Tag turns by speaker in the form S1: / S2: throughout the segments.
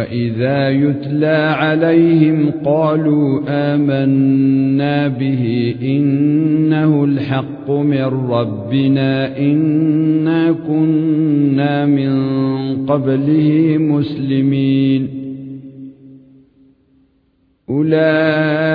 S1: واذا يتلى عليهم قالوا آمنا به انه الحق من ربنا إنا كنا من قبله مسلمين اولئك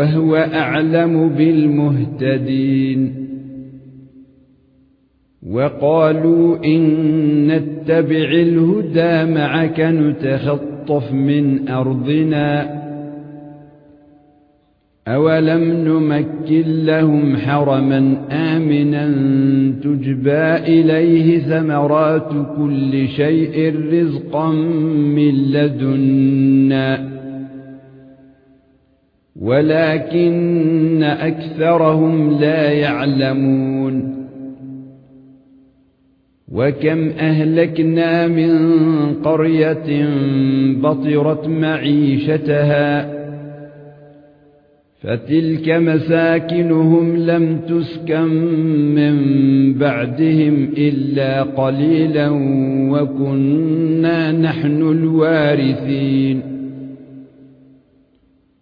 S1: وهو أعلم بالمهتدين. وقالوا إن نتبع الهدى معك نتخطف من أرضنا. أولم نمكن لهم حرما آمنا تجبى إليه ثمرات كل شيء رزقا من لدنا. ولكن أكثرهم لا يعلمون. وكم أهلكنا من قرية بطرت معيشتها فتلك مساكنهم لم تسكن من بعدهم إلا قليلا وكنا نحن الوارثين.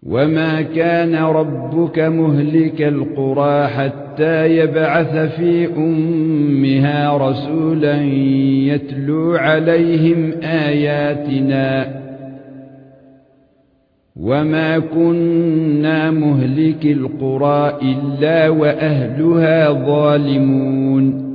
S1: وما كان ربك مهلك القرى حتى يبعث في امها رسولا يتلو عليهم اياتنا وما كنا مهلك القرى الا واهلها ظالمون